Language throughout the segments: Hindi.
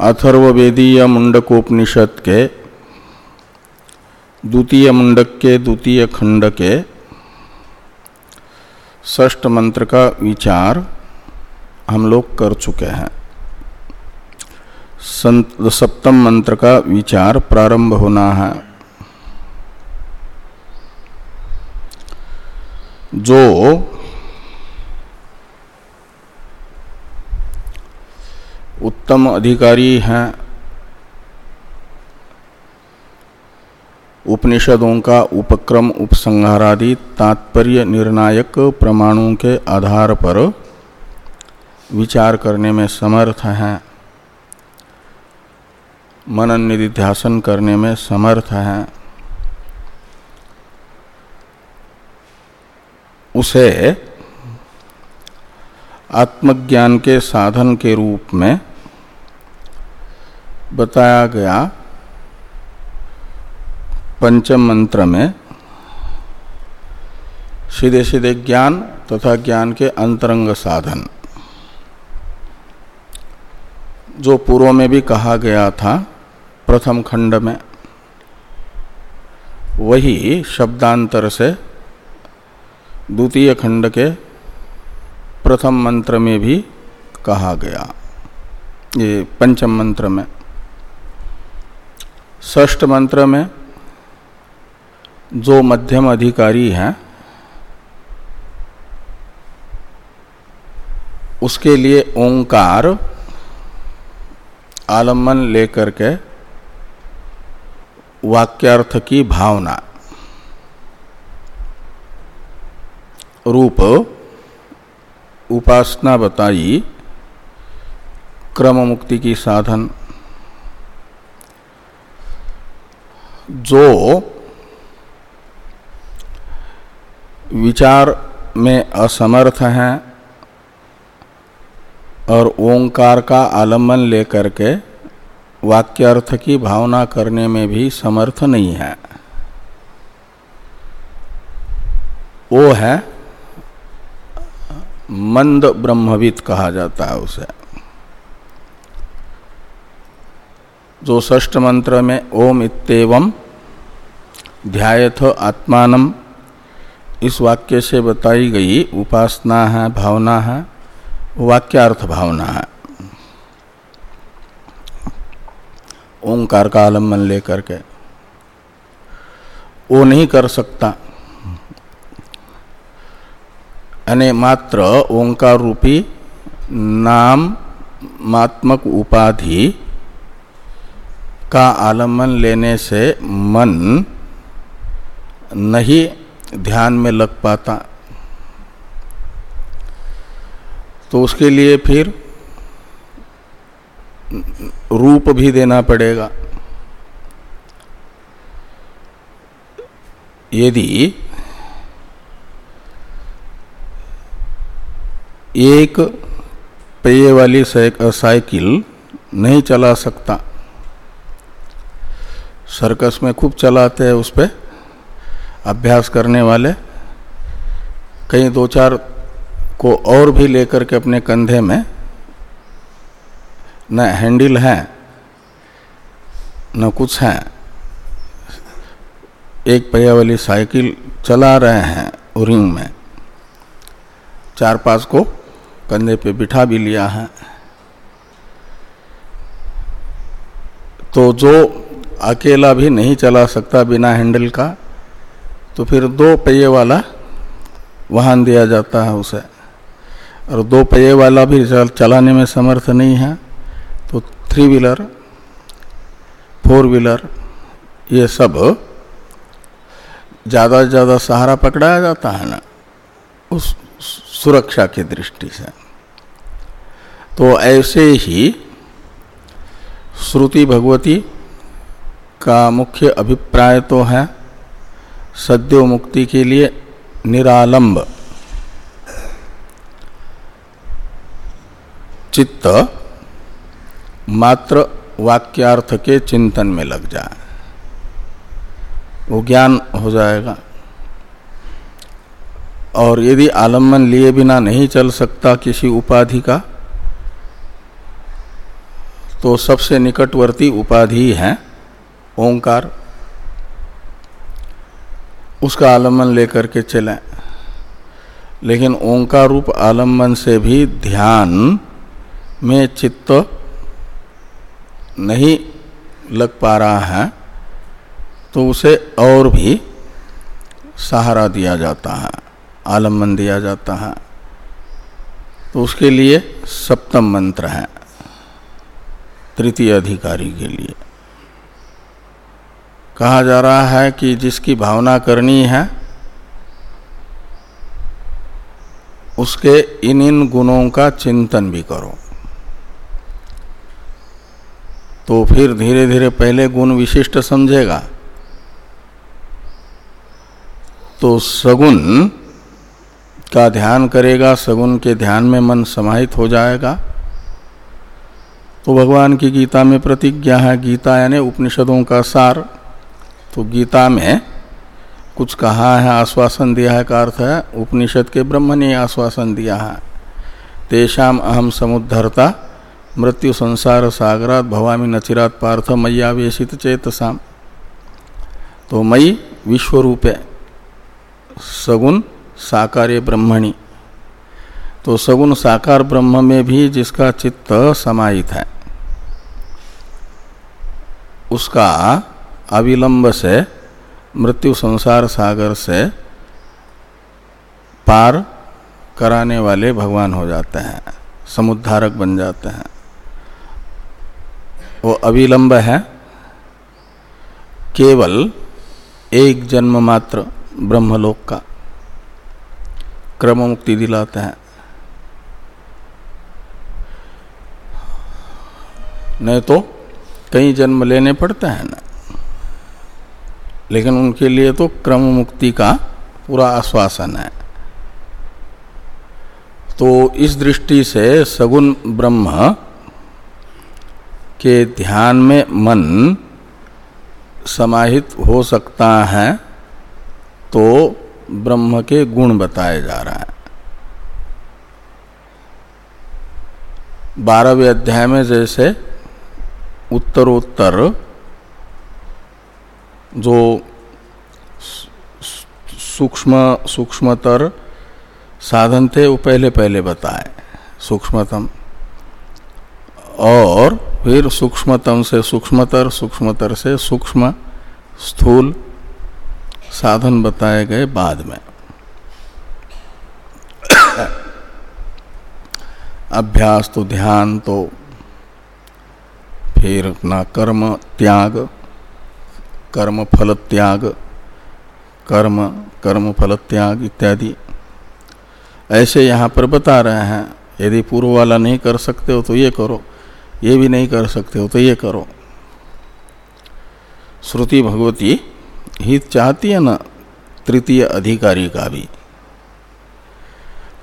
अथर्ववेदीय मुंडकोपनिषद के द्वितीय मुंडक के द्वितीय खंड के ष्ट मंत्र का विचार हम लोग कर चुके हैं। सप्तम मंत्र का विचार प्रारंभ होना है। जो उत्तम अधिकारी हैं। उपनिषदों का उपक्रम, उपसंहारादि तात्पर्य निर्णायक प्रमाणों के आधार पर विचार करने में समर्थ हैं। मनन निधिध्यासन करने में समर्थ हैं। उसे आत्मज्ञान के साधन के रूप में बताया गया पंचम मंत्र में सीधे सीधे ज्ञान तथा ज्ञान के अंतरंग साधन। जो पूर्व में भी कहा गया था, प्रथम खंड में, वही शब्दांतर से द्वितीय खंड के प्रथम मंत्र में भी कहा गया। ये पंचम मंत्र में। ष्ठ मंत्र में जो मध्यम अधिकारी हैं, उसके लिए ओंकार आलंबन लेकर के वाक्यार्थ की भावना, रूप उपासना बताई क्रम मुक्ति की साधन। जो विचार में असमर्थ हैं और ओंकार का आलंबन लेकर के वाक्यार्थ की भावना करने में भी समर्थ नहीं है, वो है मंद ब्रह्मविद कहा जाता है उसे। जो ष्ठ मंत्र में ओम इतम ध्यायथ आत्मान, इस वाक्य से बताई गई उपासना है, भावना है, वाक्यार्थ भावना है। ओंकार का आलंबन लेकर के, वो नहीं कर सकता। यानी मात्र ओंकार रूपी नाम मात्मक उपाधि का आलंबन लेने से मन नहीं ध्यान में लग पाता। तो उसके लिए फिर रूप भी देना पड़ेगा। यदि एक पहिए वाली साइकिल नहीं चला सकता। सर्कस में खूब चलाते हैं उस पर अभ्यास करने वाले। कहीं दो चार को और भी लेकर के अपने कंधे में न हैंडल है, न कुछ है। एक पहिया वाली साइकिल चला रहे हैं रिंग में। चार पाँच को कंधे पे बिठा भी लिया है। तो जो अकेला भी नहीं चला सकता बिना हैंडल का तो फिर दो पहिए वाला वाहन दिया जाता है उसे। और दो पहिए वाला भी चलाने में समर्थ नहीं है तो थ्री व्हीलर फोर व्हीलर ये सब ज़्यादा से ज़्यादा सहारा पकड़ाया जाता है ना। उस सुरक्षा की दृष्टि से। तो ऐसे ही श्रुति भगवती का मुख्य अभिप्राय तो है, सद्यो मुक्ति के लिए निरालंब। चित्त मात्र वाक्यार्थ के चिंतन में लग जाए। वो ज्ञान हो जाएगा। और यदि आलंबन लिए बिना नहीं चल सकता किसी उपाधि का तो सबसे निकटवर्ती उपाधि है ओंकार। उसका आलंबन लेकर के चलें। लेकिन ओंकार रूप आलंबन से भी ध्यान में चित्त नहीं लग पा रहा है तो उसे और भी सहारा दिया जाता है। आलंबन दिया जाता है। तो उसके लिए सप्तम मंत्र है, तृतीय अधिकारी के लिए। कहा जा रहा है कि जिसकी भावना करनी है, उसके इन इन गुणों का चिंतन भी करो। तो फिर धीरे धीरे पहले गुण विशिष्ट समझेगा। तो सगुण का ध्यान करेगा, सगुण के ध्यान में मन समाहित हो जाएगा। तो भगवान की गीता में प्रतिज्ञा है, गीता यानी उपनिषदों का सार। तो गीता में कुछ कहा है, आश्वासन दिया है का अर्थ है, उपनिषद के ब्रह्म ने आश्वासन दिया है। तेषाम अहम समुद्धरता, मृत्यु संसार सागरात भवामी नचिरात पार्थ मैयावेशित चेतसाम। तो मई विश्व है सगुण साकार ब्रह्मणि। तो सगुण साकार ब्रह्म में भी जिसका चित्त समाहित है, उसका अविलंब से, मृत्यु संसार सागर से पार कराने वाले भगवान हो जाते हैं, समुद्धारक बन जाते हैं। वो अविलंब है, केवल एक जन्म मात्र ब्रह्मलोक का। क्रम मुक्ति दिलाते हैं। नहीं तो कई जन्म लेने पड़ते हैं ना। लेकिन उनके लिए तो क्रम मुक्ति का पूरा आश्वासन है। तो इस दृष्टि से सगुण ब्रह्म के ध्यान में मन समाहित हो सकता है तो ब्रह्म के गुण बताए जा रहा है। बारहवें अध्याय में जैसे उत्तरोत्तर जो सूक्ष्म, सूक्ष्मतर साधन थे, वो पहले पहले बताए, सूक्ष्मतम। और फिर सूक्ष्मतम से सूक्ष्मतर सूक्ष्मतर से सूक्ष्म, स्थूल साधन बताए गए बाद में। अभ्यास तो ध्यान तो फिर अपना कर्म त्याग, कर्म फल त्याग, कर्म कर्म फल त्याग इत्यादि। ऐसे यहाँ पर बता रहे हैं, यदि पूर्व वाला नहीं कर सकते हो तो ये करो, ये भी नहीं कर सकते हो तो ये करो। श्रुति भगवती हित चाहती है ना, तृतीय अधिकारी का भी।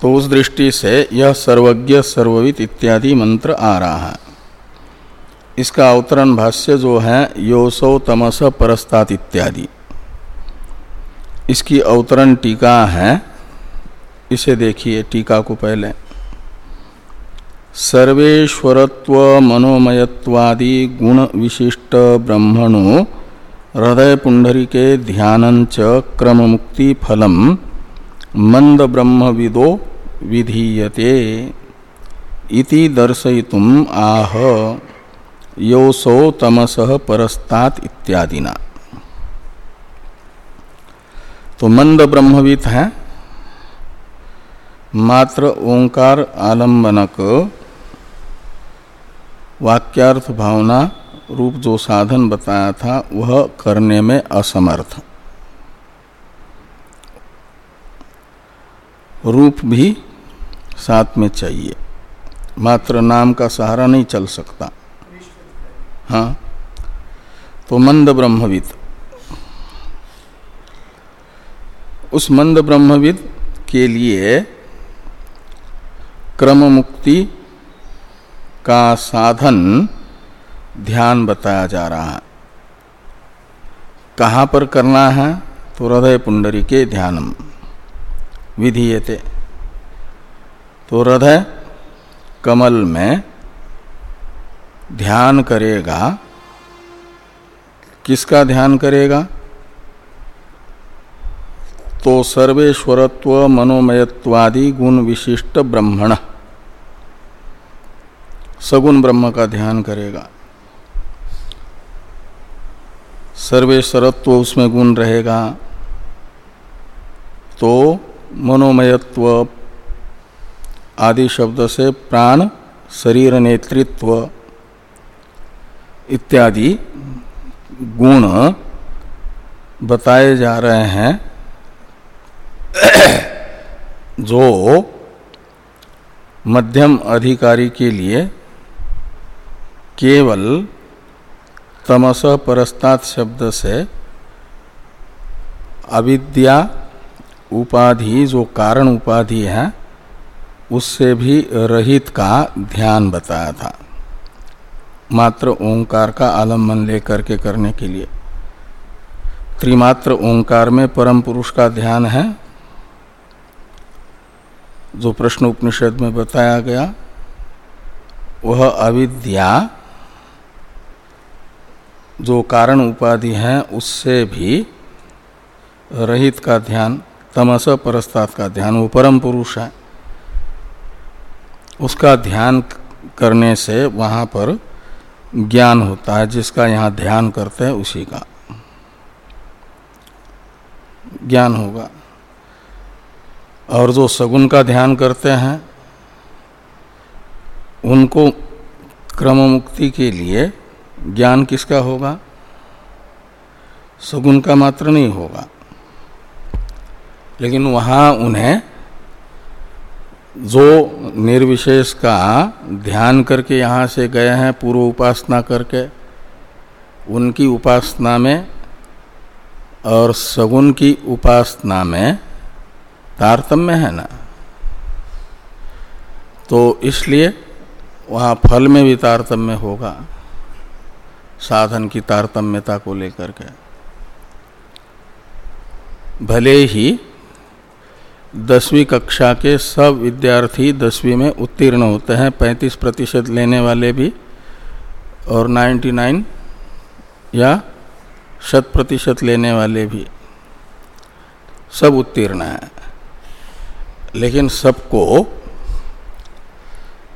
तो उस दृष्टि से यह सर्वज्ञ सर्ववित इत्यादि मंत्र आ रहा है। इसका अवतरण भाष्य जो है, योसो तमस परस्तात इत्यादि। इसकी अवतरण टीका है, इसे देखिए टीका को पहले। सर्वेश्वरत्व, मनोमयत्वादि गुण विशिष्ट ब्रह्मणो हृदय पुंडरी के ध्यानंच क्रम मुक्ति फलम मंद ब्रह्म विदो विधीयते इति दर्शयितुम आह। योसो तमस परस्तात इत्यादिना। तो मंद ब्रह्मविद है। मात्र ओंकार आलंबनक वाक्यार्थ भावना रूप जो साधन बताया था, वह करने में असमर्थ। रूप भी साथ में चाहिए। मात्र नाम का सहारा नहीं चल सकता। हाँ तो मंद ब्रह्मविद। उस मंद ब्रह्मविद के लिए क्रम मुक्ति का साधन ध्यान बताया जा रहा है। कहाँ पर करना है? तो हृदय पुंडरी के ध्यानम। विधीयते तो हृदय कमल में ध्यान करेगा। किसका ध्यान करेगा? तो सर्वेश्वरत्व, मनोमयत्वादि गुण विशिष्ट ब्रह्मण। सगुण ब्रह्म का ध्यान करेगा। सर्वेश्वरत्व उसमें गुण रहेगा। तो मनोमयत्व आदि शब्द से प्राण, शरीर, नेतृत्व इत्यादि गुण बताए जा रहे हैं। जो मध्यम अधिकारी के लिए केवल तमस परस्तात शब्द से अविद्या उपाधि, जो कारण उपाधि है, उससे भी रहित का ध्यान बताया था। मात्र ओंकार का आलंबन लेकर के करने के लिए। त्रिमात्र ओंकार में परम पुरुष का ध्यान है, जो प्रश्न उपनिषद में बताया गया, वह अविद्या जो कारण उपाधि हैं, उससे भी रहित का ध्यान, तमस परस्तात् का ध्यान, वो परम पुरुष है। उसका ध्यान करने से वहाँ पर ज्ञान होता है, जिसका यहाँ ध्यान करते हैं, उसी का ज्ञान होगा। और जो सगुण का ध्यान करते हैं, उनको क्रम मुक्ति के लिए ज्ञान किसका होगा? सगुण का मात्र नहीं होगा। लेकिन वहाँ उन्हें जो निर्विशेष का ध्यान करके यहाँ से गए हैं, पूर्व उपासना करके, उनकी उपासना में और सगुण की उपासना में तारतम्य है ना? तो इसलिए वहाँ फल में भी तारतम्य होगा। साधन की तारतम्यता को लेकर के। भले ही दसवीं कक्षा के सब विद्यार्थी दसवीं में उत्तीर्ण होते हैं, पैंतीस प्रतिशत लेने वाले भी, और 99 या शत प्रतिशत लेने वाले भी, सब उत्तीर्ण हैं। लेकिन सबको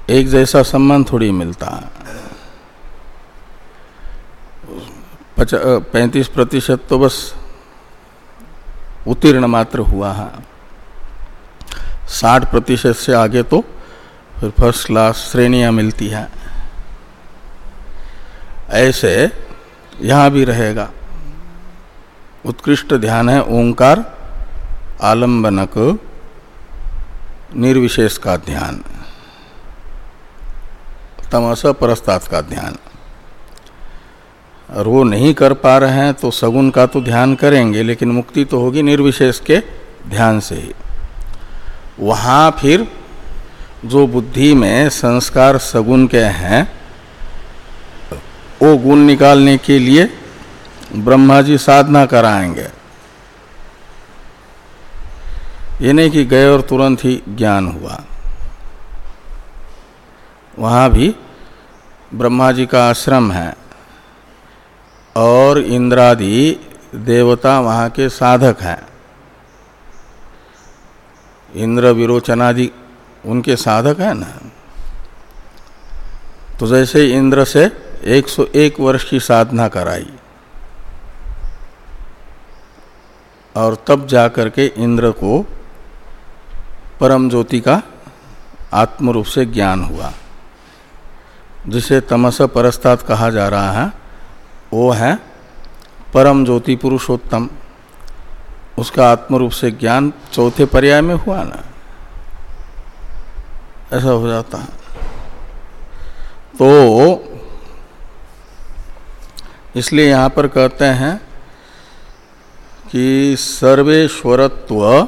एक जैसा सम्मान थोड़ी मिलता है। पैंतीस प्रतिशत तो बस उत्तीर्ण मात्र हुआ है। साठ प्रतिशत से आगे तो फिर फ़र्स्ट क्लास श्रेणियाँ मिलती हैं। ऐसे यहाँ भी रहेगा। उत्कृष्ट ध्यान है, ओंकार आलंबनक निर्विशेष का ध्यान। तमस परस्तात का ध्यान। और वो नहीं कर पा रहे हैं तो सगुन का तो ध्यान करेंगे, लेकिन मुक्ति तो होगी निर्विशेष के ध्यान से ही। वहाँ फिर जो बुद्धि में संस्कार सगुण के हैं, वो गुण निकालने के लिए ब्रह्मा जी साधना कराएँगे। ये नहीं कि गए और तुरंत ही ज्ञान हुआ। वहाँ भी ब्रह्मा जी का आश्रम है। और इंद्रादि देवता वहाँ के साधक हैं। इंद्र विरोचनादि उनके साधक है ना? तो जैसे इंद्र से 101 वर्ष की साधना कराई और तब जाकर के इंद्र को परम ज्योति का आत्म रूप से ज्ञान हुआ, जिसे तमस परस्तात कहा जा रहा है। वो है परम ज्योति पुरुषोत्तम। उसका आत्म रूप से ज्ञान चौथे पर्याय में हुआ ना। ऐसा हो जाता है। तो इसलिए यहाँ पर कहते हैं कि सर्वेश्वरत्व,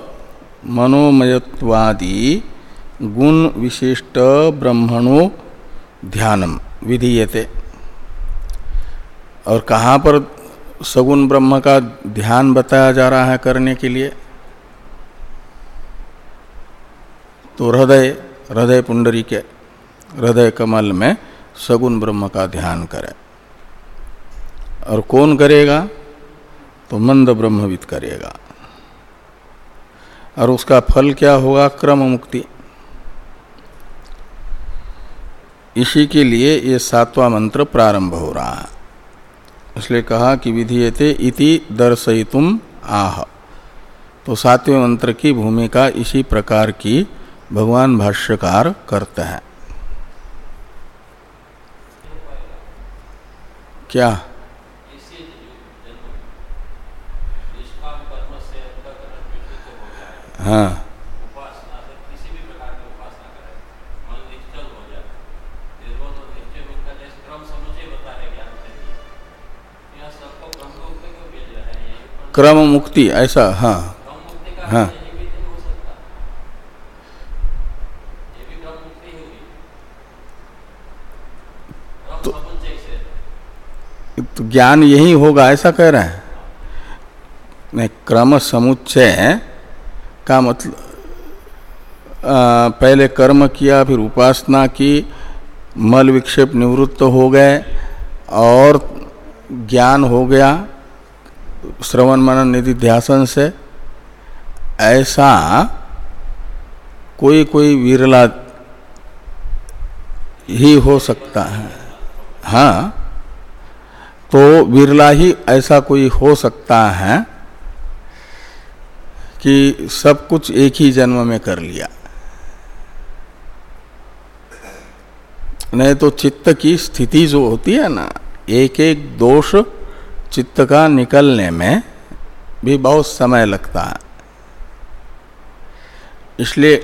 मनोमयत्वादि गुण विशिष्ट ब्रह्मणो ध्यानम विधीयते। और कहाँ पर सगुण ब्रह्म का ध्यान बताया जा रहा है करने के लिए? तो हृदय हृदय पुंडरी के, हृदय कमल में सगुण ब्रह्म का ध्यान करे। और कौन करेगा? तो मंद ब्रह्मविद करेगा। और उसका फल क्या होगा? क्रम मुक्ति। इसी के लिए ये सातवां मंत्र प्रारंभ हो रहा है। इसलिए कहा कि विधीयते इति दर्शयितुम आह। तो सातवें मंत्र की भूमिका इसी प्रकार की भगवान भाष्यकार करते हैं। क्या? हाँ। क्रम मुक्ति ऐसा हाँ हाँ। तो, तो ज्ञान यही होगा ऐसा कह रहे हैं। नहीं क्रम समुच्चय का मतलब पहले कर्म किया फिर उपासना की मल विक्षेप निवृत्त हो गए और ज्ञान हो गया श्रवण मनन निधि ध्यासन से ऐसा कोई कोई विरला ही हो सकता है। हाँ तो विरला ही ऐसा कोई हो सकता है कि सब कुछ एक ही जन्म में कर लिया। नहीं तो चित्त की स्थिति जो होती है ना एक एक दोष चित्त का निकलने में भी बहुत समय लगता है। इसलिए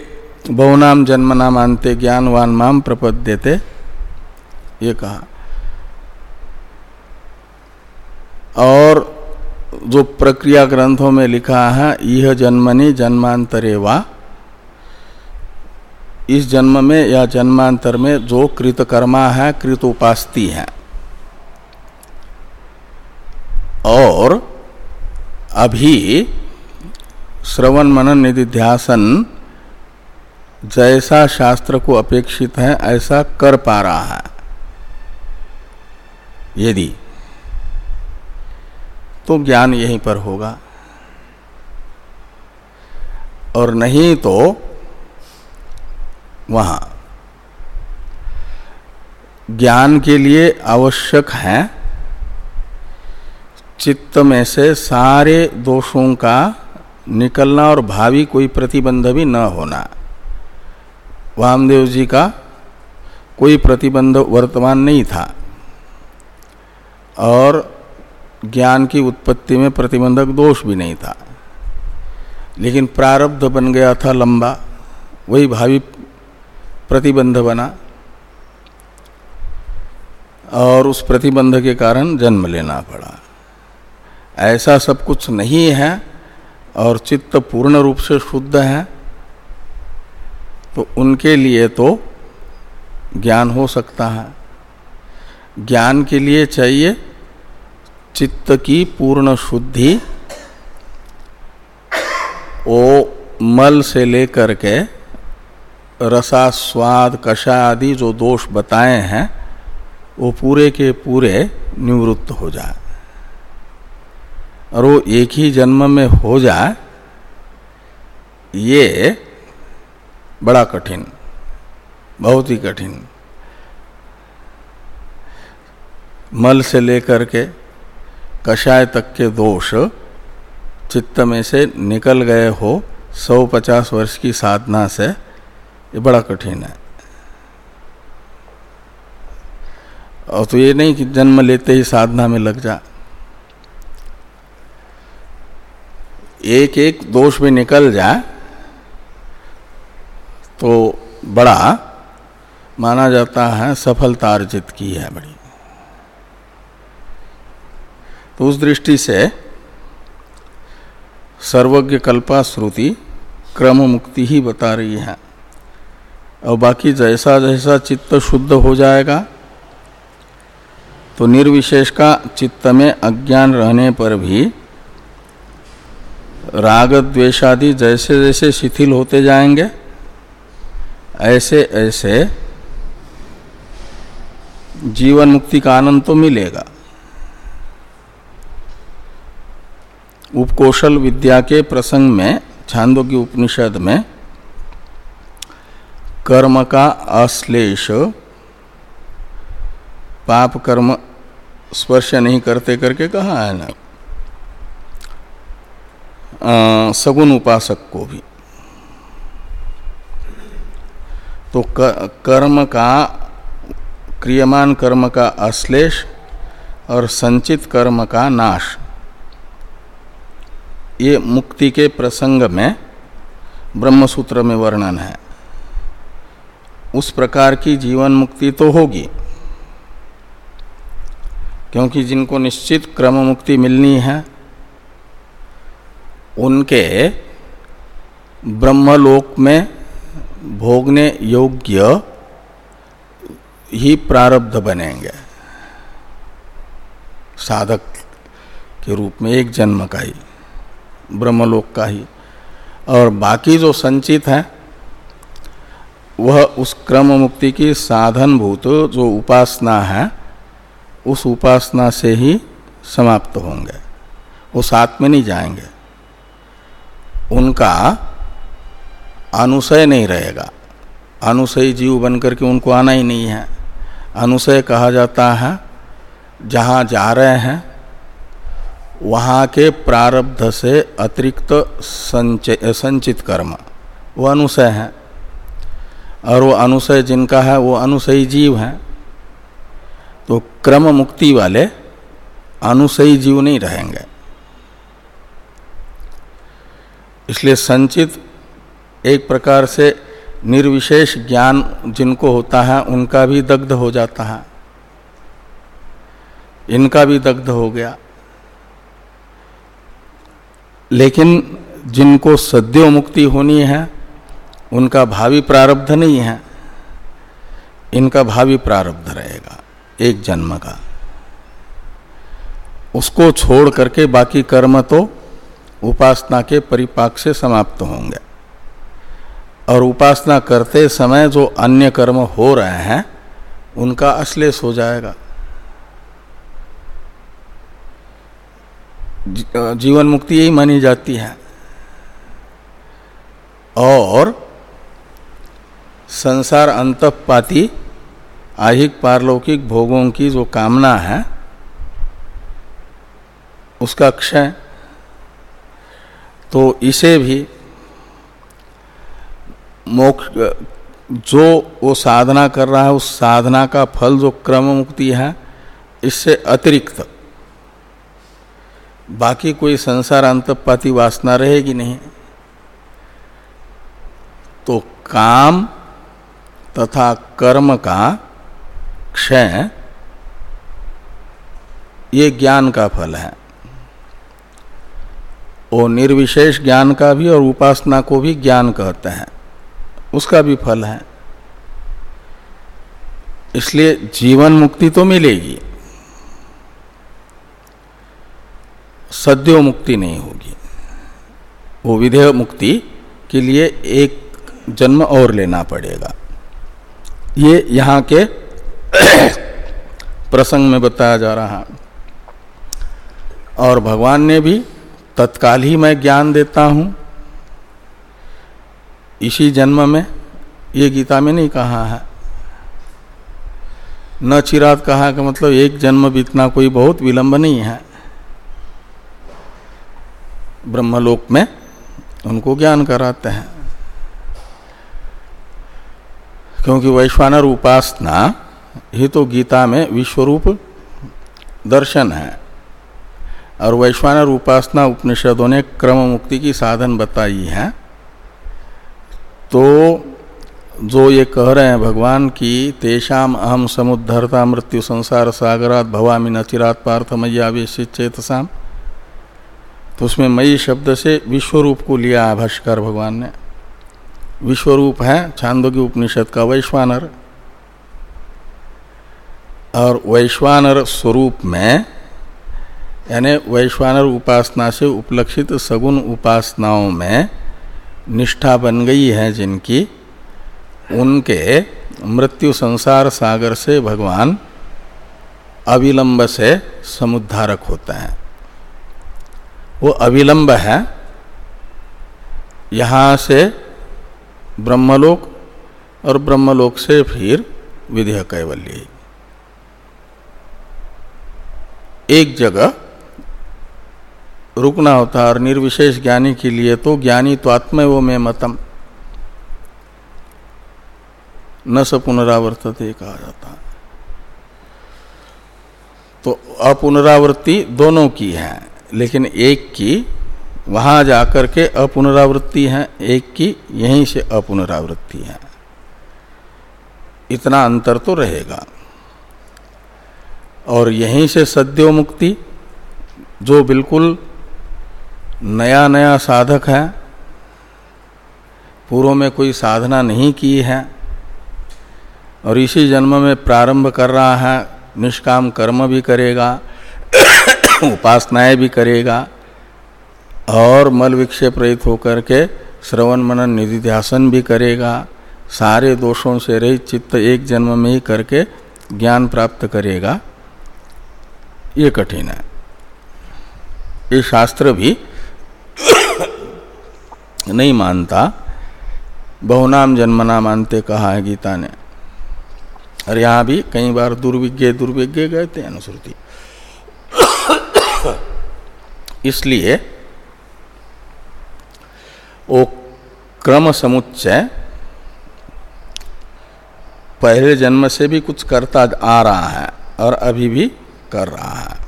बहुनाम जन्म नाम अंत्य ज्ञानवान माम प्रपद देते ये कहा। और जो प्रक्रिया ग्रंथों में लिखा है यह जन्मनि जन्मांतरे वा, इस जन्म में या जन्मांतर में जो कृतकर्मा है कृत उपास्ति है। और अभी श्रवण मनन निधिध्यासन जैसा शास्त्र को अपेक्षित है, ऐसा कर पा रहा है। यदि तो ज्ञान यहीं पर होगा। और नहीं तो वहाँ ज्ञान के लिए आवश्यक है चित्त में से सारे दोषों का निकलना और भावी कोई प्रतिबंध भी न होना। वामदेव जी का कोई प्रतिबंध वर्तमान नहीं था। और ज्ञान की उत्पत्ति में प्रतिबंधक दोष भी नहीं था। लेकिन प्रारब्ध बन गया था लंबा, वही भावी प्रतिबंध बना। और उस प्रतिबंध के कारण जन्म लेना पड़ा। ऐसा सब कुछ नहीं है और चित्त पूर्ण रूप से शुद्ध है तो उनके लिए तो ज्ञान हो सकता है। ज्ञान के लिए चाहिए चित्त की पूर्ण शुद्धि ओ मल से लेकर के रसा, स्वाद, कषा आदि जो दोष बताए हैं, वो पूरे के पूरे निवृत्त हो जाए। और वो एक ही जन्म में हो जाए ये बड़ा कठिन, बहुत ही कठिन। मल से लेकर के कषाय तक के दोष चित्त में से निकल गए हो, सौ पचास वर्ष की साधना से, ये बड़ा कठिन है। और तो ये नहीं कि जन्म लेते ही साधना में लग जा। एक एक दोष भी निकल जाए तो बड़ा माना जाता है सफलता अर्जित की है बड़ी। तो उस दृष्टि से सर्वज्ञ कल्पा श्रुति क्रम मुक्ति ही बता रही है। और बाकी जैसा जैसा चित्त शुद्ध हो जाएगा तो निर्विशेष का चित्त में अज्ञान रहने पर भी राग द्वेषादि जैसे जैसे शिथिल होते जाएँगे, ऐसे ऐसे जीवन मुक्ति का आनंद तो मिलेगा। उपकोशल विद्या के प्रसंग में, छांदों की उपनिषद में, कर्म का अश्लेष पाप कर्म स्पर्श नहीं करते करके कहा है ना? सगुण उपासक को भी। तो कर्म का, क्रियमान कर्म का अश्लेष और संचित कर्म का नाश। ये मुक्ति के प्रसंग में ब्रह्मसूत्र में वर्णन है। उस प्रकार की जीवन मुक्ति तो होगी, क्योंकि जिनको निश्चित क्रम मुक्ति मिलनी है उनके ब्रह्मलोक में भोगने योग्य ही प्रारब्ध बनेंगे। साधक के रूप में एक जन्म का ही, ब्रह्मलोक का ही। और बाकी जो संचित है, वह उस क्रम मुक्ति की साधनभूत जो उपासना है, उस उपासना से ही समाप्त होंगे। वो साथ में नहीं जाएँगे। उनका अनुसय नहीं रहेगा। अनुसयी जीव बनकर के उनको आना ही नहीं है। अनुसय कहा जाता है, जहाँ जा रहे हैं, वहाँ के प्रारब्ध से अतिरिक्त संचय, संचित कर्म, वो अनुसय है। और वो अनुसय जिनका है, वो अनुसयी जीव हैं। तो क्रम मुक्ति वाले अनुसयी जीव नहीं रहेंगे। इसलिए संचित एक प्रकार से निर्विशेष ज्ञान जिनको होता है, उनका भी दग्ध हो जाता है। इनका भी दग्ध हो गया। लेकिन जिनको सद्यो मुक्ति होनी है, उनका भावी प्रारब्ध नहीं है। इनका भावी प्रारब्ध रहेगा, एक जन्म का। उसको छोड़ करके बाकी कर्म तो उपासना के परिपाक से समाप्त होंगे। और उपासना करते समय जो अन्य कर्म हो रहे हैं, उनका अश्लेष हो जाएगा। जीवन मुक्ति यही मानी जाती है। और संसार अंतपाती आहिक पारलौकिक भोगों की जो कामना है, उसका क्षय तो इसे भी मोक्ष, जो वो साधना कर रहा है, उस साधना का फल, जो क्रम मुक्ति है, इससे अतिरिक्त। बाकी कोई संसार अंतपाती वासना रहेगी नहीं। तो काम तथा कर्म का क्षय, ये ज्ञान का फल है। वो निर्विशेष ज्ञान का भी और उपासना को भी ज्ञान कहते हैं। उसका भी फल है। इसलिए जीवन मुक्ति तो मिलेगी। सद्यो मुक्ति नहीं होगी। वो विधेय मुक्ति के लिए एक जन्म और लेना पड़ेगा। ये यहाँ के प्रसंग में बताया जा रहा है। और भगवान ने भी तत्काल ही मैं ज्ञान देता हूँ। इसी जन्म में ये गीता में नहीं कहा है। न चिरात कहा का मतलब एक जन्म बीतना कोई बहुत विलंब नहीं है। ब्रह्मलोक में उनको ज्ञान कराते हैं। क्योंकि वैश्वानर उपासना ही तो गीता में विश्वरूप दर्शन है। और वैश्वानर उपासना उपनिषदों ने क्रम मुक्ति की साधन बताई है। तो जो ये कह रहे हैं भगवान की, तेषाम अहम समुद्धरता मृत्यु संसार सागरात भवामी नचिरात पार्थ मैयावेशित चेतसाम। तो उसमें मई शब्द से विश्वरूप को लिया है भाष्कर भगवान ने। विश्वरूप है छांदोग्य उपनिषद का वैश्वानर। और वैश्वानर स्वरूप में यानी वैश्वानर उपासना से उपलक्षित सगुण उपासनाओं में निष्ठा बन गई है जिनकी, उनके मृत्यु संसार सागर से भगवान अविलंब से समुद्धारक होते हैं। वो अविलंब है। यहाँ से ब्रह्मलोक और ब्रह्मलोक से फिर विधेय कैवल्य। एक जगह रुकना होता है और निर्विशेष ज्ञानी के लिए तो ज्ञानी तो आत्म वो में मतम। न स पुनरावर्तते कहा जाता तो अपुनरावृत्ति दोनों की है, लेकिन एक की वहाँ जाकर के अपुनरावृत्ति है, एक की यहीं से अपुनरावृत्ति है। इतना अंतर तो रहेगा। और यहीं से सद्यो मुक्ति जो बिल्कुल नया नया साधक है। पूर्व में कोई साधना नहीं की है। और इसी जन्म में प्रारंभ कर रहा है। निष्काम कर्म भी करेगा, उपासनाएँ भी करेगा, और मल विक्षेप रहित होकर के श्रवण मनन निधि ध्यासन भी करेगा। सारे दोषों से रहित चित्त एक जन्म में ही करके ज्ञान प्राप्त करेगा। ये कठिन है। ये शास्त्र भी नहीं मानता। बहुनाम जन्मना मानते कहा है गीता ने। और यहाँ भी कई बार दुर्विज्ञ दुर्विज्ञ गए थे अनुश्रुति इसलिए वो क्रम समुच्चय पहले जन्म से भी कुछ करता आ रहा है और अभी भी कर रहा है।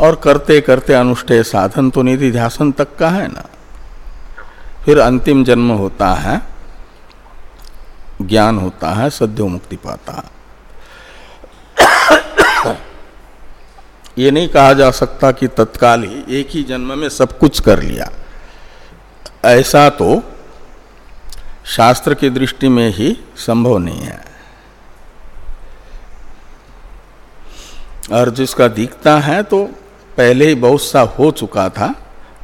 और करते करते अनुष्ठेय साधन तो निधि ध्यासन तक का है ना? फिर अंतिम जन्म होता है, ज्ञान होता है, सद्यो मुक्ति पाता है। ये नहीं कहा जा सकता कि तत्काल ही एक ही जन्म में सब कुछ कर लिया। ऐसा तो शास्त्र की दृष्टि में ही संभव नहीं है। और जिसका दिखता है तो पहले ही बहुत सा हो चुका था,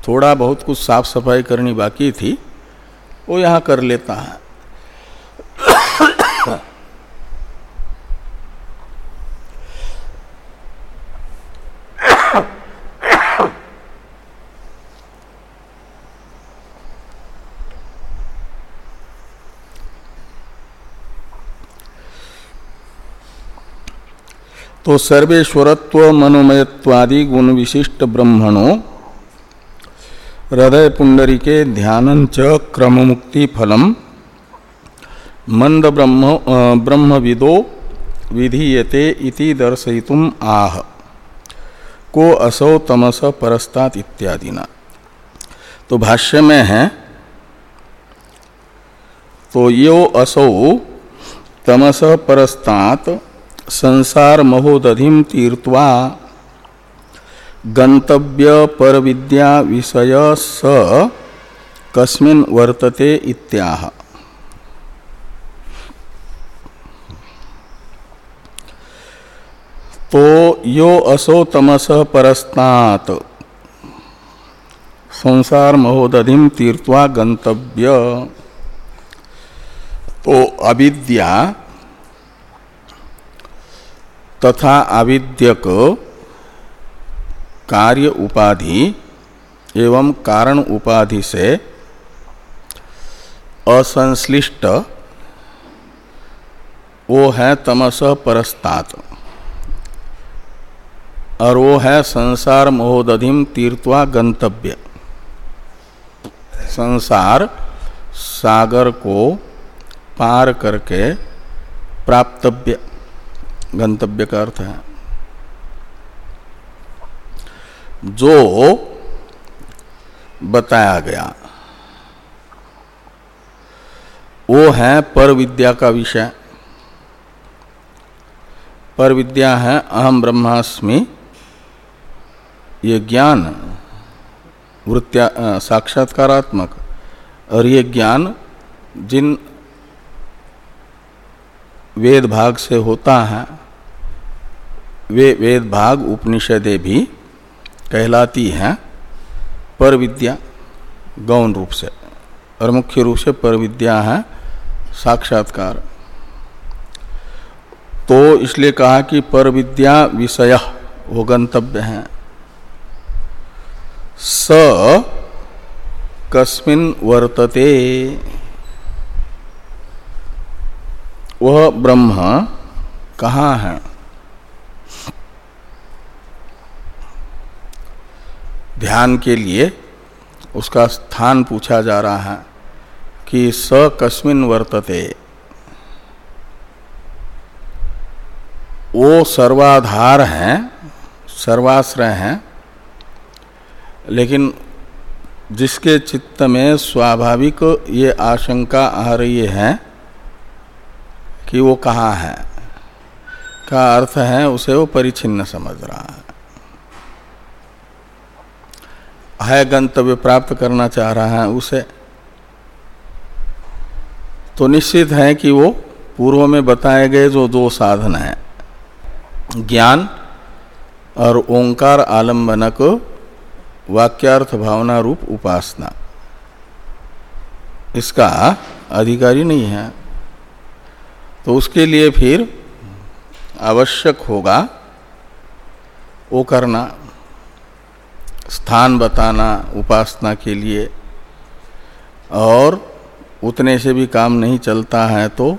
थोड़ा बहुत कुछ साफ़ सफ़ाई करनी बाकी थी, वो यहाँ कर लेता है। तो सर्वेश्वरत्व मनोमयत्वादि गुण विशिष्ट ब्रह्मणों हृदय पुंडरी के ध्यान च क्रम मुक्ति फलम मंद ब्रह्म ब्रह्मविदो विधीयते इति दर्शयितुम आह। को असौ तमस परस्तात इत्यादि ना तो भाष्य में है तो यो असौ तमस परस्तात संसार महोदधिम तीर्थवा गंतव्य पर विद्या विषय स कस्मिन वर्तते इत्याह। तो यो असो तमस परस्तात संसार महोदधिम तीर्थवा गंतव्य तो अविद्या तथा आविद्यक कार्य उपाधि एवं कारण उपाधि से असंश्लिष्ट वो है तमस परस्तात। और वो है संसार महोदधिम तीर्थवा गंतव्य। संसार सागर को पार करके प्राप्तव्य। गंतव्य का अर्थ है। जो बताया गया, वो है पर विद्या का विषय। पर विद्या है, अहम ब्रह्मास्मि। ये ज्ञान वृत्या साक्षात्कारात्मक। और ये ज्ञान जिन वेद भाग से होता है वे वेद भाग उपनिषदे भी कहलाती हैं पर विद्या गौण रूप से, और मुख्य रूप से पर विद्या है साक्षात्कार। तो इसलिए कहा कि पर विद्या विषय वो गंतव्य है। स कस्मिन वर्तते। वह ब्रह्म कहाँ है? ध्यान के लिए उसका स्थान पूछा जा रहा है कि स कस्मिन वर्तते। वो सर्वाधार हैं, सर्वाश्रय हैं, लेकिन जिसके चित्त में स्वाभाविक ये आशंका आ रही है कि वो कहाँ है, का अर्थ है उसे वो परिचिन्न समझ रहा है। है गंतव्य प्राप्त करना चाह रहा है उसे। तो निश्चित है कि वो पूर्व में बताए गए जो दो साधन हैं, ज्ञान और ओंकार आलंबनक वाक्यार्थ भावना रूप उपासना। इसका अधिकारी नहीं है। तो उसके लिए फिर आवश्यक होगा वो करना। स्थान बताना, उपासना के लिए। और उतने से भी काम नहीं चलता है तो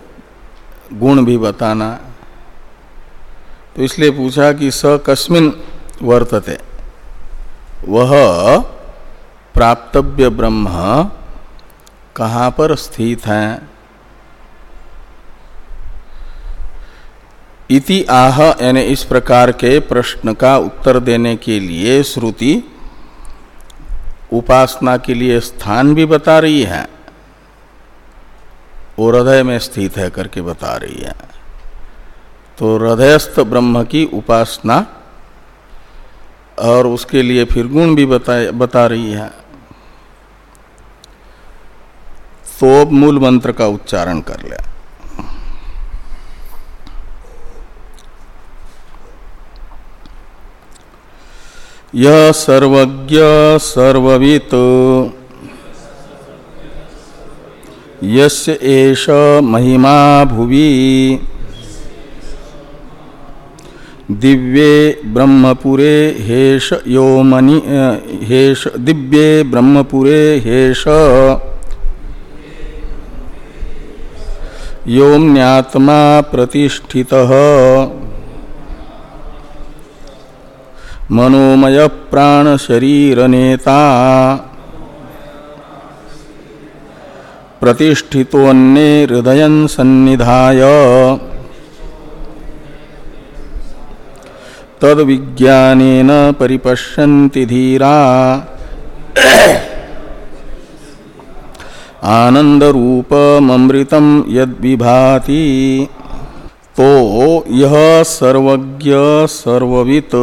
गुण भी बताना। तो इसलिए पूछा कि स कस्मिन वर्तते। वह प्राप्तव्य ब्रह्म कहाँ पर स्थित है? इति आह, यानी इस प्रकार के प्रश्न का उत्तर देने के लिए श्रुति उपासना के लिए स्थान भी बता रही है वो हृदय में स्थित है करके बता रही है। तो हृदयस्थ ब्रह्म की उपासना और उसके लिए फिर गुण भी बता बता रही है। तो मूल मंत्र का उच्चारण कर लिया सर्वज्ञ सर्ववित। यस्य एष महिमा भुवि। दिव्ये ब्रह्मपुरे हेश योमनि हेश दिव्ये ब्रह्मपुरे हेश योम्यात्मा प्रतिष्ठितः। मनोमय प्राण शरीर नेता प्रतिष्ठितोन्ने हृदय सन्निधाय। तद विज्ञानेन परिपश्यन्ति धीरा। आनंद रूपमृतम यद तो यह सर्वज्ञ सर्ववित।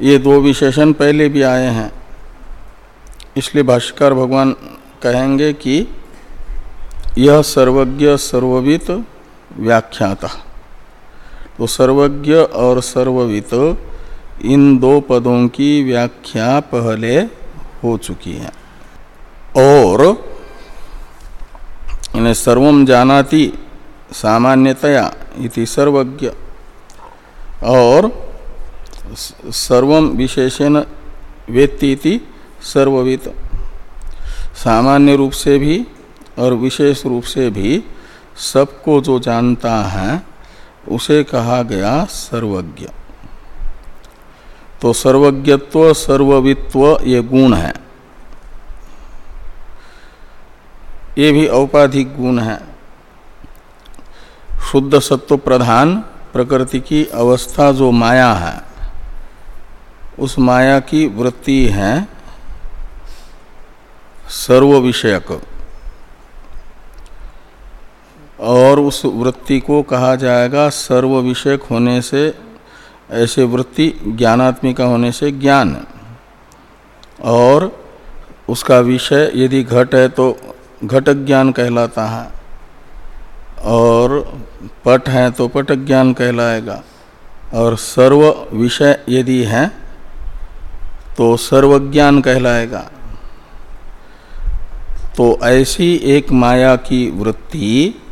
ये दो विशेषण पहले भी आए हैं। इसलिए भाष्कर भगवान कहेंगे कि यह सर्वज्ञ सर्ववित व्याख्याता। तो सर्वज्ञ और सर्ववित, इन दो पदों की व्याख्या पहले हो चुकी है। और इन्हें सर्वम जानाति सामान्यतया इति सर्वज्ञ। और सर्वम विशेषण वेत्ती सर्ववित। सामान्य रूप से भी और विशेष रूप से भी सबको जो जानता है, उसे कहा गया सर्वज्ञ। तो सर्वज्ञत्व, सर्ववित्व ये गुण है। ये भी औपाधिक गुण है। शुद्ध सत्व प्रधान, प्रकृति की अवस्था जो माया है उस माया की वृत्ति है सर्व विषयक और उस वृत्ति को कहा जाएगा सर्व विषयक होने से, ऐसे वृत्ति ज्ञानात्मिका होने से ज्ञान। और उसका विषय यदि घट है तो घट ज्ञान कहलाता है। और पट है तो पट ज्ञान कहलाएगा। और सर्व विषय यदि है तो सर्वज्ञान कहलाएगा। तो ऐसी एक माया की वृत्ति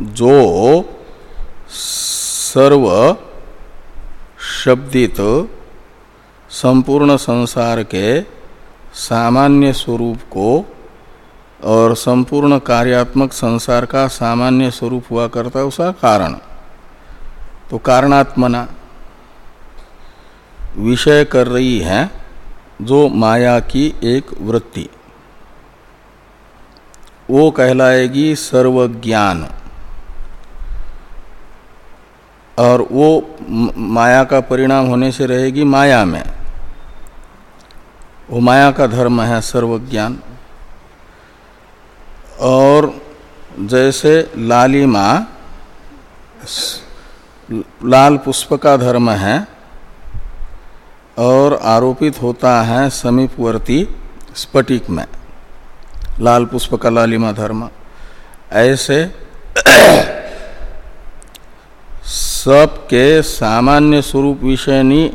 जो सर्व शब्दित संपूर्ण संसार के सामान्य स्वरूप को और संपूर्ण कार्यात्मक संसार का सामान्य स्वरूप हुआ करता है, उसका कारण। तो कारणात्मना। विषय कर रही है जो माया की एक वृत्ति। वो कहलाएगी सर्वज्ञान। और वो माया का परिणाम होने से रहेगी माया में। वो माया का धर्म है सर्वज्ञान। और जैसे लालिमा लाल पुष्प का धर्म है और आरोपित होता है समीपवर्ती स्फटिक में। लाल पुष्प का लालिमा धर्म। ऐसे सबके सामान्य स्वरूप विषयनी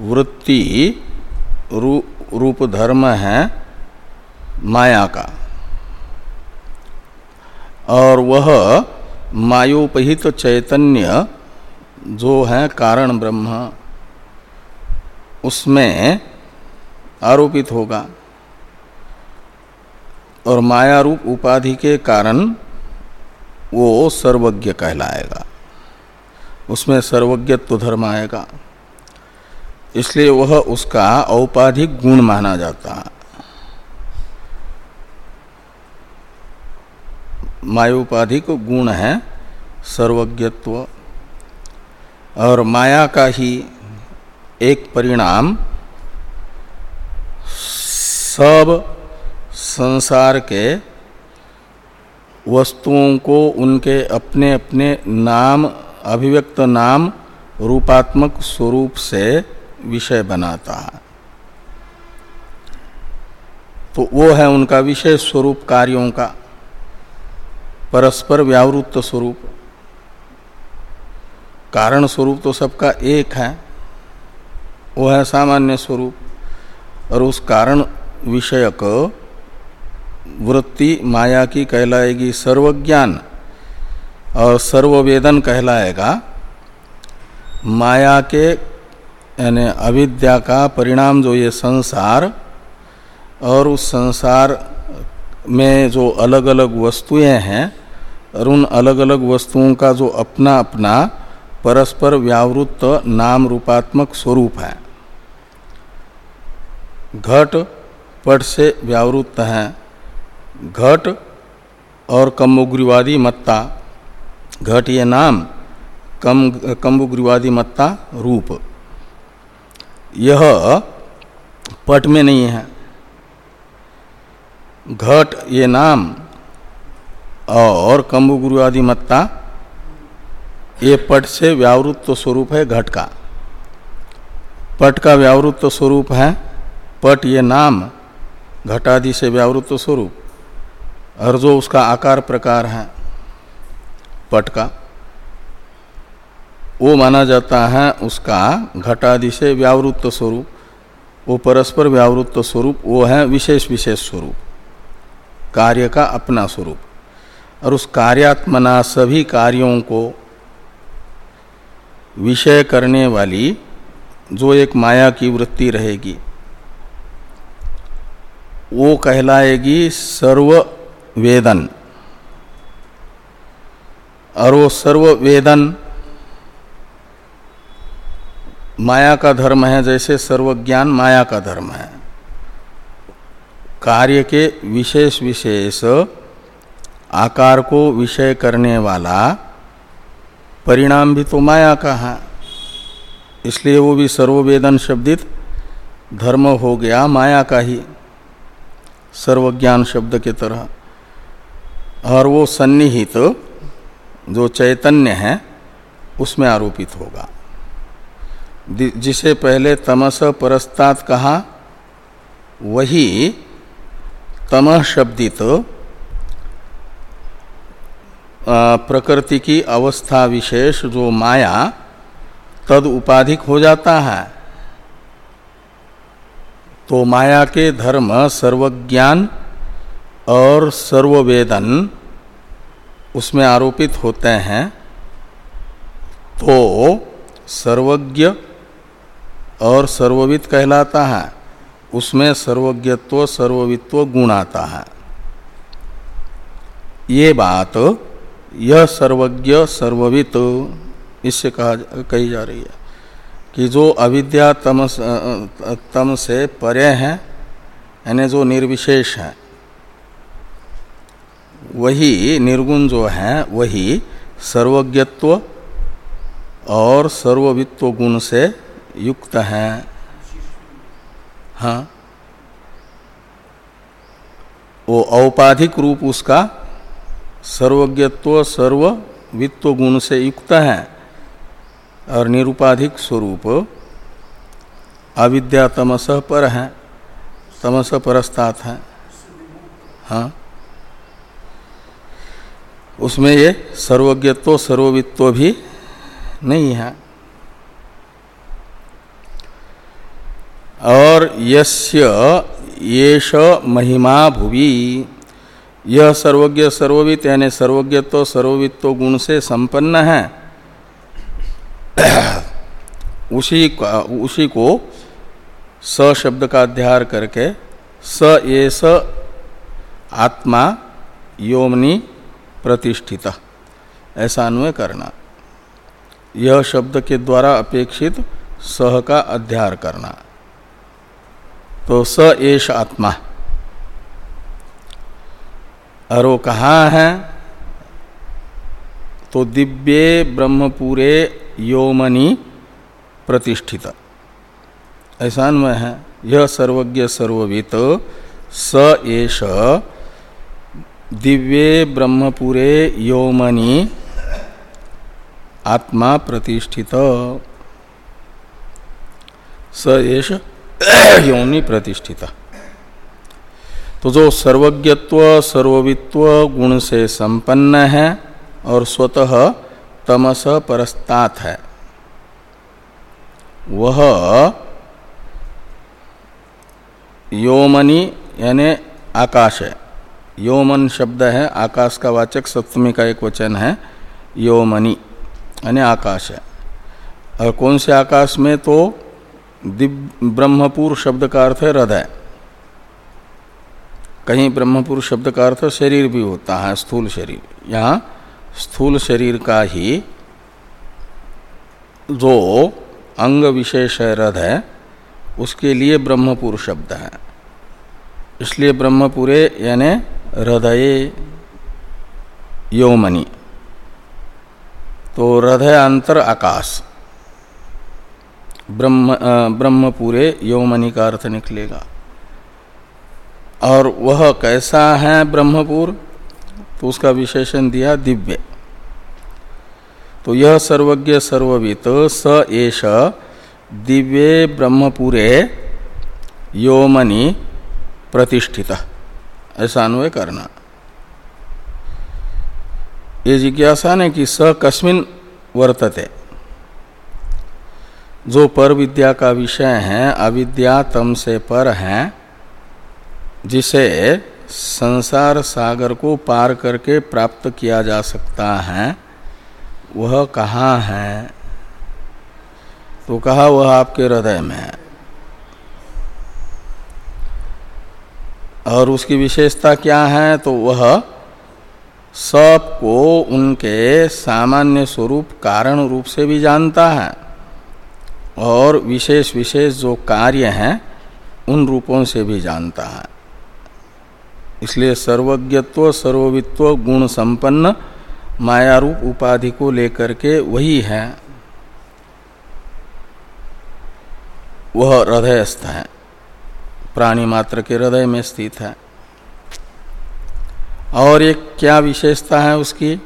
वृत्ति रू, रूप धर्म है माया का। और वह मायोपहित चैतन्य जो है कारण ब्रह्म। उसमें आरोपित होगा। और माया रूप उपाधि के कारण वो सर्वज्ञ कहलाएगा। उसमें सर्वज्ञत्व धर्म आएगा। इसलिए वह उसका औपाधिक गुण माना जाता है। मायोपाधिक गुण है सर्वज्ञत्व। और माया का ही एक परिणाम सब संसार के वस्तुओं को उनके अपने अपने नाम, अभिव्यक्त नाम, रूपात्मक स्वरूप से विषय बनाता है। तो वो है उनका विषय स्वरूप कार्यों का, परस्पर व्यावृत्त स्वरूप। कारण स्वरूप तो सबका एक है। वो है सामान्य स्वरूप। और उस कारण विषयक वृत्ति माया की कहलाएगी सर्वज्ञान, और सर्ववेदन कहलाएगा माया के, यानी अविद्या का परिणाम जो ये संसार, और उस संसार में जो अलग अलग वस्तुएँ हैं, और उन अलग अलग वस्तुओं का जो अपना अपना परस्पर व्यावृत्त नाम रूपात्मक स्वरूप है। घट पट से व्यावृत्त है। घट और कम्बुग्रीवादी मत्ता। घट ये नाम, कम, कम्बुग्रीवादी मत्ता रूप। यह पट में नहीं है। घट ये नाम और कम्बुग्रीवादी मत्ता ये पट से व्यावृत्त स्वरूप है घट का। पट का व्यावृत्त स्वरूप है, पट ये नाम, घटादि से व्यावृत्त स्वरूप, और जो उसका आकार प्रकार है, पट का, वो माना जाता है उसका घटादि से व्यावृत्त स्वरूप, वो परस्पर व्यावृत्त स्वरूप, वो है विशेष विशेष स्वरूप, कार्य का अपना स्वरूप। और उस कार्यात्मना सभी कार्यों को विषय करने वाली जो एक माया की वृत्ति रहेगी, वो कहलाएगी सर्व वेदन और वो सर्व वेदन माया का धर्म है, जैसे सर्वज्ञान माया का धर्म है। कार्य के विशेष विशेष आकार को विषय करने वाला परिणाम भी तो माया का है। इसलिए वो भी सर्ववेदन शब्दित धर्म हो गया, माया का ही सर्वज्ञान शब्द के तरह। और वो सन्निहित तो जो चैतन्य है, उसमें आरोपित होगा। जिसे पहले तमस परस्तात कहा, वही तमह शब्दित प्रकृति की अवस्था विशेष जो माया, तद उपाधिक हो जाता है। तो माया के धर्म सर्वज्ञान और सर्ववेदन उसमें आरोपित होते हैं। तो सर्वज्ञ और सर्ववित कहलाता है। उसमें सर्वज्ञत्व, सर्ववित्व गुण आता है। ये बात यह सर्वज्ञ सर्ववित इससे कहा कही जा रही है कि जो अविद्या तम तम से परे हैं, यानी जो निर्विशेष है, वही निर्गुण जो है, वही सर्वज्ञत्व और सर्ववित्व गुण से युक्त हैं। हाँ वो औपाधिक रूप उसका सर्वज्ञत्व सर्ववित्व गुण से युक्त है और निरुपाधिक स्वरूप अविद्या तमस पर है, तमस परस्तात है। हाँ। उसमें ये सर्वज्ञत्व सर्ववित्व भी नहीं है। और यस्य येष महिमा भुवि। यह सर्वज्ञ सर्ववित यानी सर्वज्ञत्व सर्ववित्व गुण से संपन्न है। उसी का, उसी को स शब्द का अध्यार करके स ये स आत्मा योमनी प्रतिष्ठित। ऐसा अन्वय करना। यह शब्द के द्वारा अपेक्षित सह का अध्यार करना। तो स एष आत्मा। और वो कहाँ है? तो दिव्य ब्रह्मपुरे योमनी प्रतिष्ठित। ऐसा अन्वय है, यह सर्वज्ञ सर्ववित, स एष, दिव्य ब्रह्मपुरे योमनी आत्मा प्रतिष्ठित। स एष योनि प्रतिष्ठित। तो जो सर्वज्ञत्व, सर्ववित्व गुण से संपन्न है और स्वतः तमस परस्तात है। वह योमनी, यानी आकाश है। योमन शब्द है, आकाश का वाचक सप्तमी का एक वचन है, योमनी, यानी आकाश है। और कौन से आकाश में तो दिव्य ब्रह्मपुर शब्द का अर्थ है हृदय। कहीं ब्रह्मपुर शब्द का अर्थ शरीर भी होता है, स्थूल शरीर। यहाँ स्थूल शरीर का ही जो अंग विशेष है हृदय उसके लिए ब्रह्मपुर शब्द है। इसलिए ब्रह्मपुरे यानि हृदय योमनी। तो हृदय अंतर आकाश। ब्रह्म ब्रह्मपुरे यौमनी का अर्थ निकलेगा। और वह कैसा है ब्रह्मपुर? तो उसका विशेषण दिया दिव्य। तो यह सर्वज्ञ सर्ववित स एष दिव्य ब्रह्मपुरे योमनि प्रतिष्ठित। ऐसा अन्वय करना। ये जिज्ञासा ने कि स कस्मिन वर्तते। जो पर विद्या का विषय है, अविद्या तम से पर है जिसे संसार सागर को पार करके प्राप्त किया जा सकता है, वह कहाँ है? तो कहा वह आपके हृदय में है। और उसकी विशेषता क्या है? तो वह सबको उनके सामान्य स्वरूप कारण रूप से भी जानता है। और विशेष विशेष जो कार्य हैं, उन रूपों से भी जानता है। इसलिए सर्वज्ञत्व, सर्ववित्व, गुण संपन्न माया रूप उपाधि को लेकर के वही है। वह हृदयस्थ है। प्राणी मात्र के हृदय में स्थित है। और एक क्या विशेषता है उसकी?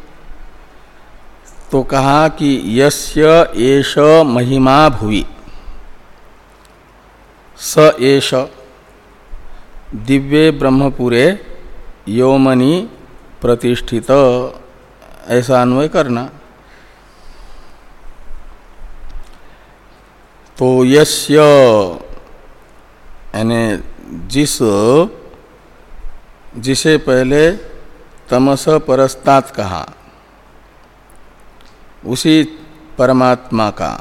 तो कहा कि यस्य एष महिमा भुवि। स एष दिव्य ब्रह्मपुरे योमनि प्रतिष्ठित। ऐसा अन्वय करना। तो यस्य, यानी जिस, जिसे पहले तमस परस्तात कहा, उसी परमात्मा का।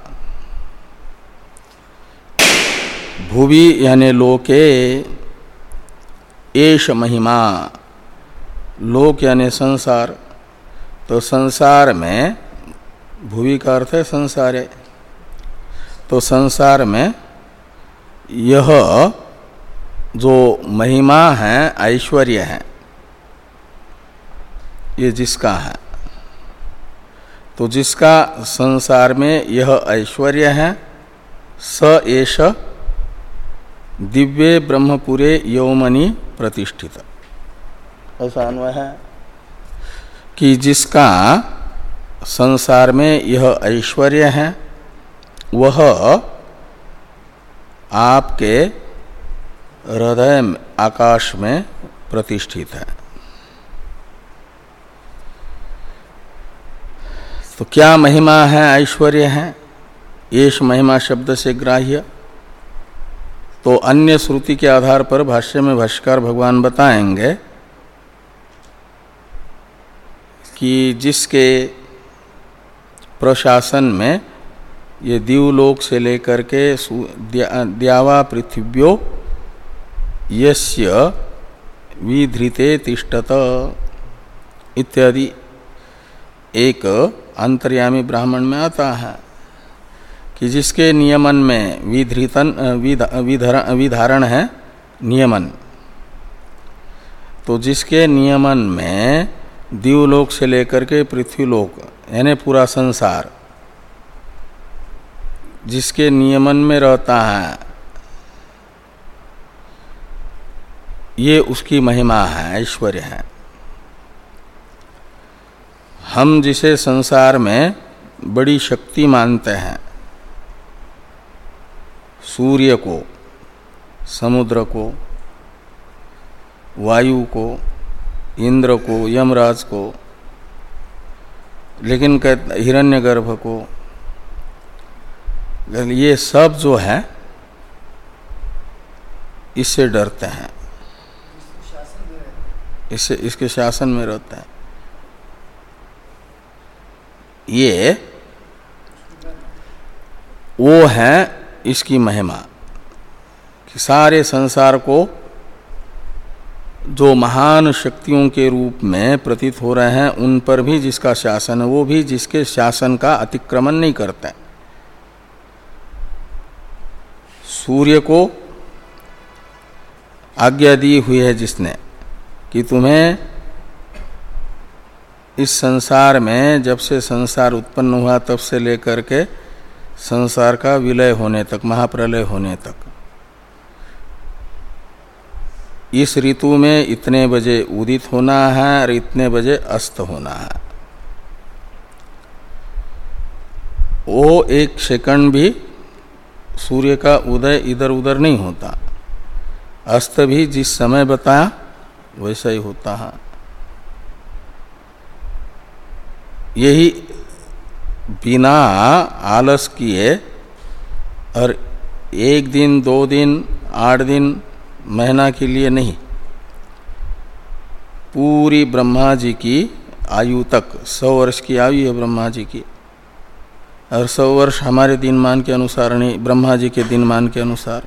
भूवि, यानी लोके एश महिमा। लोक यानी संसार। तो संसार में, भूवि का अर्थ है संसार। तो संसार में यह जो महिमा है, ऐश्वर्य है, ये जिसका है। तो जिसका संसार में यह ऐश्वर्य है, स एष दिव्य ब्रह्मपुरे यौमनी प्रतिष्ठित। ऐसा अन्वय है? कि जिसका संसार में यह ऐश्वर्य है वह आपके हृदय आकाश में प्रतिष्ठित है। तो क्या महिमा है ऐश्वर्य है? येष महिमा शब्द से ग्राह्य। तो अन्य श्रुति के आधार पर भाष्य में भाष्कर भगवान बताएँगे कि जिसके प्रशासन में ये दीवलोक से लेकर के द्यावा पृथिव्यो यस्य विधृते तिष्ठत इत्यादि एक अंतर्यामी ब्राह्मण में आता है। कि जिसके नियमन में विधृतन विधारण है, नियमन। तो जिसके नियमन में दीवलोक से लेकर के पृथ्वीलोक, यानी पूरा संसार, जिसके नियमन में रहता है, ये उसकी महिमा है, ऐश्वर्य है। हम जिसे संसार में बड़ी शक्ति मानते हैं सूर्य को, समुद्र को, वायु को, इंद्र को, यमराज को, लेकिन कहते हिरण्यगर्भ को ये सब जो है, इससे डरते हैं। इससे, इसके शासन में रहते हैं। ये, वो है इसकी महिमा कि सारे संसार को जो महान शक्तियों के रूप में प्रतीत हो रहे हैं, उन पर भी जिसका शासन है, वो भी जिसके शासन का अतिक्रमण नहीं करते सूर्य को आज्ञा दी हुई है जिसने कि तुम्हें इस संसार में जब से संसार उत्पन्न हुआ, तब से लेकर के संसार का विलय होने तक, महाप्रलय होने तक। इस ऋतु में इतने बजे उदित होना है और इतने बजे अस्त होना है। वो एक सेकंड भी सूर्य का उदय इधर उधर नहीं होता। अस्त भी जिस समय बताया वैसा ही होता है। यही बिना आलस किए और एक दिन, दो दिन, आठ दिन महीना के लिए नहीं। पूरी ब्रह्मा जी की आयु तक, सौ वर्ष की आयु है ब्रह्मा जी की। और सौ वर्ष हमारे दिन मान के अनुसार नहीं, ब्रह्मा जी के दिन मान के अनुसार।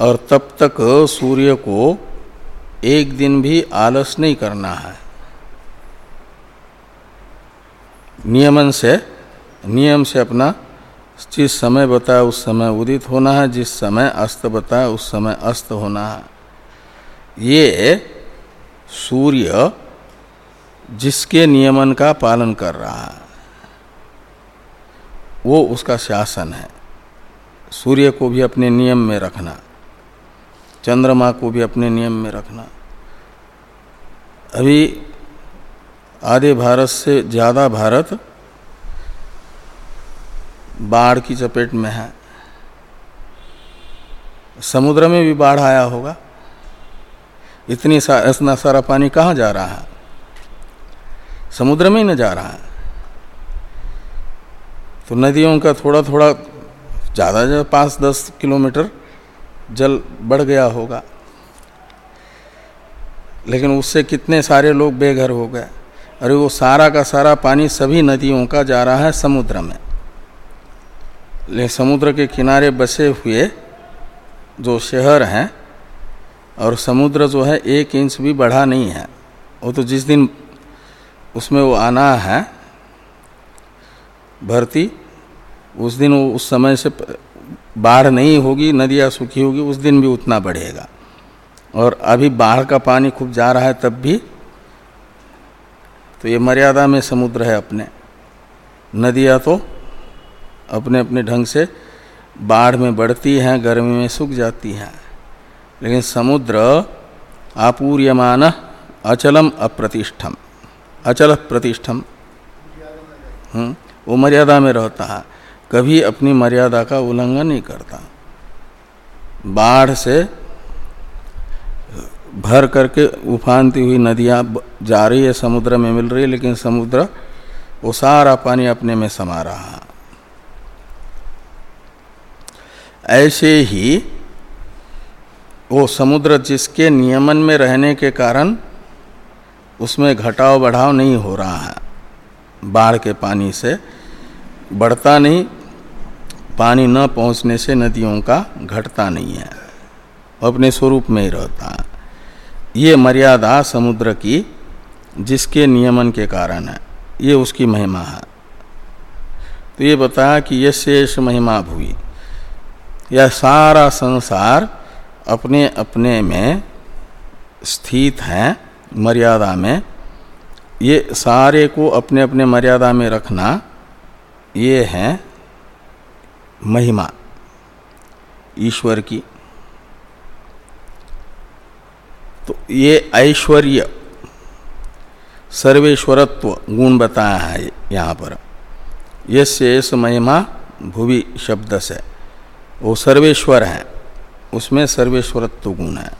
और तब तक सूर्य को एक दिन भी आलस नहीं करना है। नियमन से, नियम से अपना जिस समय बताया उस समय उदित होना है, जिस समय अस्त बताया उस समय अस्त होना है। ये सूर्य जिसके नियमन का पालन कर रहा है, वो उसका शासन है। सूर्य को भी अपने नियम में रखना, चंद्रमा को भी अपने नियम में रखना। अभी आधे भारत से ज़्यादा भारत बाढ़ की चपेट में है। समुद्र में भी बाढ़ आया होगा। इतनी सा, इतना सारा पानी कहाँ जा रहा है? समुद्र में ही न जा रहा है। तो नदियों का थोड़ा थोड़ा ज़्यादा ज़्यादा पाँच दस किलोमीटर जल बढ़ गया होगा। लेकिन उससे कितने सारे लोग बेघर हो गए? अरे वो सारा का सारा पानी सभी नदियों का जा रहा है समुद्र में। ले, समुद्र के किनारे बसे हुए जो शहर हैं, और समुद्र जो है एक इंच भी बढ़ा नहीं है। वो तो जिस दिन उसमें वो आना है, भर्ती, उस दिन वो उस समय से बाढ़ नहीं होगी, नदियाँ सूखी होगी, उस दिन भी उतना बढ़ेगा। और अभी बाढ़ का पानी खूब जा रहा है, तब भी तो ये मर्यादा में समुद्र है अपने। नदियाँ तो अपने अपने ढंग से बाढ़ में बढ़ती हैं गर्मी में सूख जाती हैं। लेकिन समुद्र आपूर्यमान अचलम अप्रतिष्ठम अचल प्रतिष्ठम। हम्म, वो मर्यादा में रहता है। कभी अपनी मर्यादा का उल्लंघन नहीं करता। बाढ़ से भर करके उफानती हुई नदियाँ जा रही है, समुद्र में मिल रही है, लेकिन समुद्र वो सारा पानी अपने में समा रहा है। ऐसे ही वो समुद्र जिसके नियमन में रहने के कारण उसमें घटाव बढ़ाव नहीं हो रहा है। बाढ़ के पानी से बढ़ता नहीं, पानी न पहुँचने से नदियों का घटता नहीं है अपने स्वरूप में ही रहता है। ये मर्यादा समुद्र की, जिसके नियमन के कारण है। ये उसकी महिमा है। तो ये बताया कि ये शेष महिमा भूई। यह सारा संसार अपने अपने में स्थित है मर्यादा में। ये सारे को अपने अपने मर्यादा में रखना, ये है महिमा, ईश्वर की। तो ये ऐश्वर्य सर्वेश्वरत्व गुण बताया है यहाँ पर। यश यश महिमा भुवि शब्द से। वो सर्वेश्वर है। उसमें सर्वेश्वरत्व गुण है।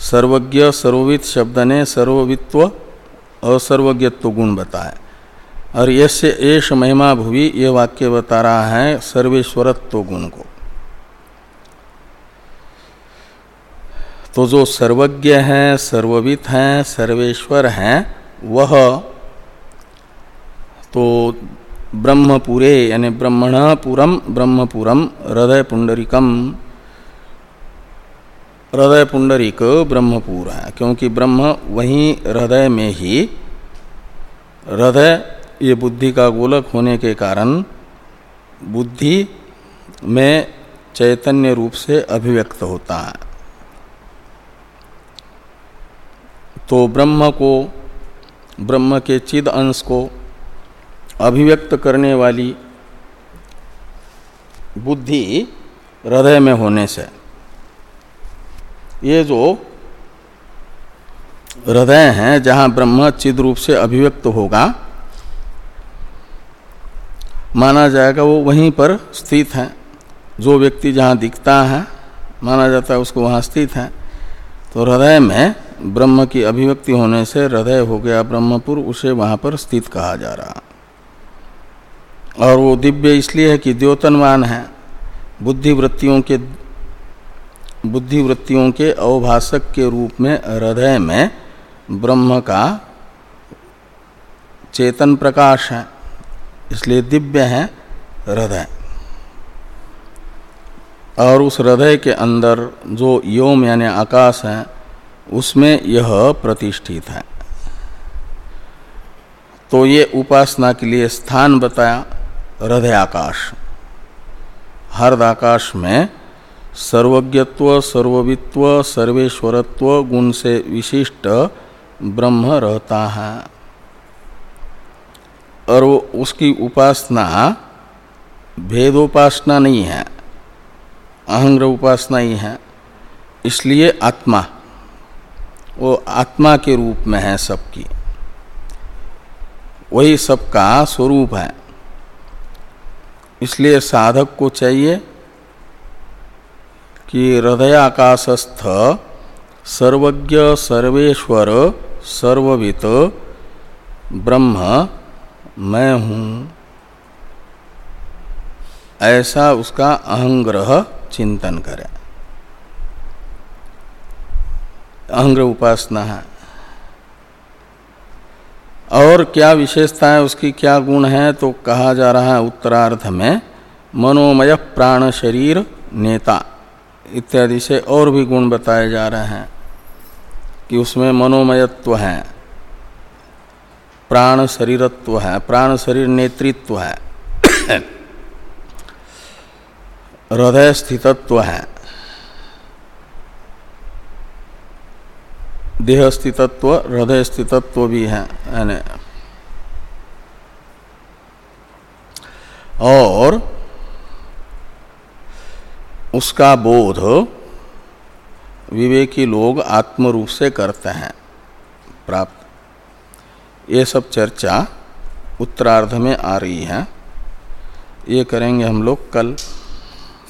सर्वज्ञ सर्ववित शब्द ने सर्ववित्व और सर्वज्ञत्व गुण बताया और यश एश महिमा भुवि ये वाक्य बता रहा है सर्वेश्वरत्व गुण को। तो जो सर्वज्ञ है सर्ववित है, सर्वेश्वर है, वह तो ब्रह्मपुरे यानी ब्रह्मणपुरम, ब्रह्मपुरम हृदय पुंडरिकम हृदय पुंडरिक ब्रह्मपुर है, क्योंकि ब्रह्म वहीं हृदय में ही, हृदय ये बुद्धि का गोलक होने के कारण बुद्धि में चैतन्य रूप से अभिव्यक्त होता है। तो ब्रह्म को, ब्रह्म के चिद अंश को अभिव्यक्त करने वाली बुद्धि हृदय में होने से, ये जो हृदय है जहाँ ब्रह्म चिद रूप से अभिव्यक्त होगा, माना जाएगा वो वहीं पर स्थित है। जो व्यक्ति जहाँ दिखता है, माना जाता है उसको वहाँ स्थित है। तो हृदय में ब्रह्म की अभिव्यक्ति होने से हृदय हो गया ब्रह्मपुर, उसे वहाँ पर स्थित कहा जा रहा। और वो दिव्य इसलिए है कि द्योतनवान है। बुद्धिवृत्तियों के बुद्धिवृत्तियों के अवभाषक के रूप में हृदय में ब्रह्म का चेतन प्रकाश है, इसलिए दिव्य है हृदय। और उस हृदय के अंदर जो योम यानी आकाश है उसमें यह प्रतिष्ठित है। तो ये उपासना के लिए स्थान बताया, हृदय आकाश। हृदय आकाश में सर्वज्ञत्व, सर्ववित्व, सर्वेश्वरत्व गुण से विशिष्ट ब्रह्म रहता है। और वो उसकी उपासना, भेदोपासना नहीं है, अहंग्र उपासना ही है, इसलिए आत्मा। वो आत्मा के रूप में है सबकी। वही सबका स्वरूप है। इसलिए साधक को चाहिए कि हृदयाकाशस्थ सर्वज्ञ सर्वेश्वर सर्ववित ब्रह्म मैं हूँ। ऐसा उसका अहंग्रह चिंतन करें। अहंग्र उपासना है। और क्या विशेषता है, उसकी क्या गुण है तो कहा जा रहा है उत्तरार्ध में, मनोमय प्राण शरीर नेता, इत्यादि से और भी गुण बताए जा रहे हैं कि उसमें मनोमयत्व है, प्राण शरीरत्व है, प्राण शरीर नेतृत्व है, हृदय स्थितत्व है। देह स्थितत्व हृदय स्थितत्व भी है, यानी। और उसका बोध विवेकी लोग आत्म रूप से करते हैं, प्राप्त। ये सब चर्चा उत्तरार्ध में आ रही है। ये करेंगे हम लोग कल।